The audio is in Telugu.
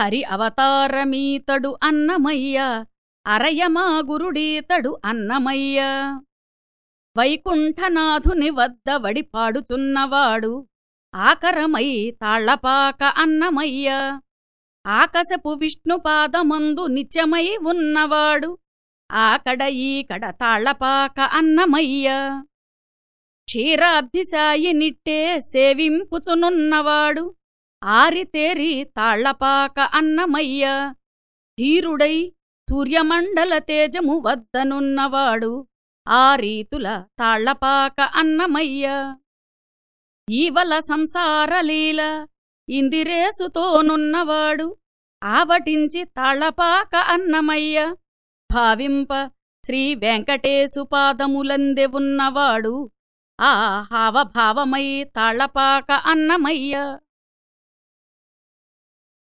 హరి అవతారమీతడు అన్నమయ్య అరయమా గురుడీతడు అన్నమయ్య. వైకుంఠనాథుని వద్ద వడిపాడుచున్నవాడు ఆకరమై తాళ్ళపాక అన్నమయ్య. ఆకశపు విష్ణుపాదమందు నిత్యమై ఉన్నవాడు ఆకడ ఈకడ తాళ్ళపాక అన్నమయ్య. క్షీరాబ్ధిసాయి నిట్టే సేవింపుచునున్నవాడు ఆరితేరి తాళ్ళపాక అన్నమయ్య. ధీరుడై సూర్యమండల తేజము వద్దనున్నవాడు ఆ రీతుల తాళ్ళపాక అన్నమయ్య. ఈవల సంసారలీల ఇందిరేసుతోనున్నవాడు ఆవటించి తాళ్ళపాక అన్నమయ్య. భావింప శ్రీ వెంకటేశు పాదములందె ఉన్నవాడు ఆ హావభావమై తాళ్ళపాక అన్నమయ్య.